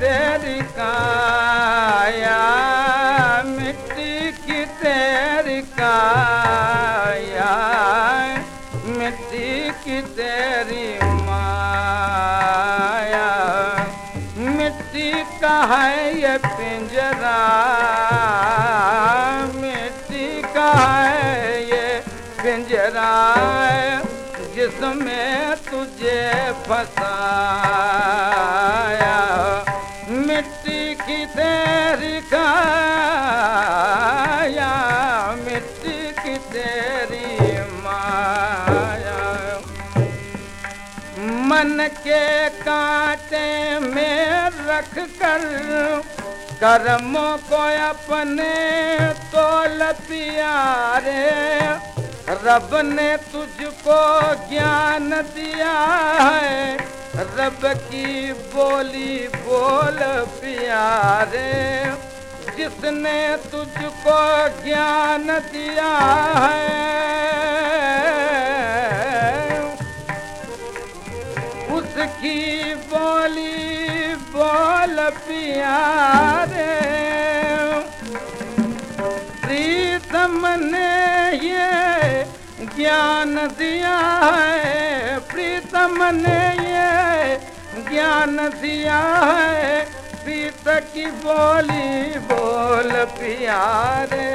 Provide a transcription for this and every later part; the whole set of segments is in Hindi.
तेरी काया मिट्टी की तेरी काया मिट्टी की तेरी माया। मिट्टी का है ये पिंजरा, मिट्टी का है ये पिंजरा, जिसमें तुझे फसा। की तेरी काया मिट्टी की तेरी माया। मन के कांटे में रख कर, कर्मों को अपने तोल प्यारे रब ने तुझको ज्ञान दिया है रब की बोली बोल प्यारे, जिसने तुझको ज्ञान दिया है, उसकी बोली बोल प्यारे, प्रीतम ने ये ज्ञान दिया है, प्रीतम ने ये ज्ञान दिया है, प्रीत की बोली बोल प्यारे।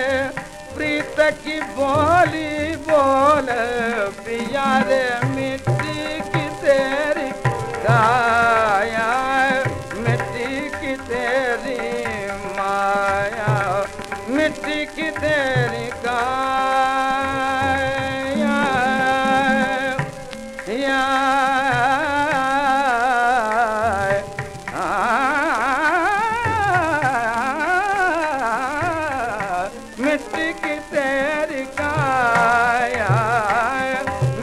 प्रीत की बोली बोल प्यारे, मिट्टी की तेरी काया मिट्टी की तेरी माया। मिट्टी की तेरी मिट्टी तेरी काया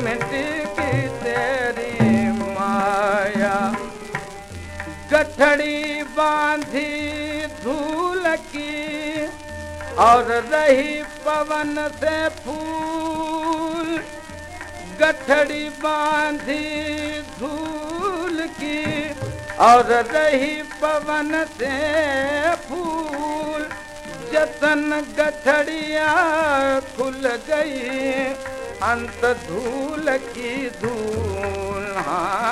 मिट्टी की तेरी माया। बांधी धूल की और रही पवन से फूल। गठड़ी बांधी धूल की और रही पवन से फूल। जतन गठड़िया खुल गई अंत धूल की धूल हाँ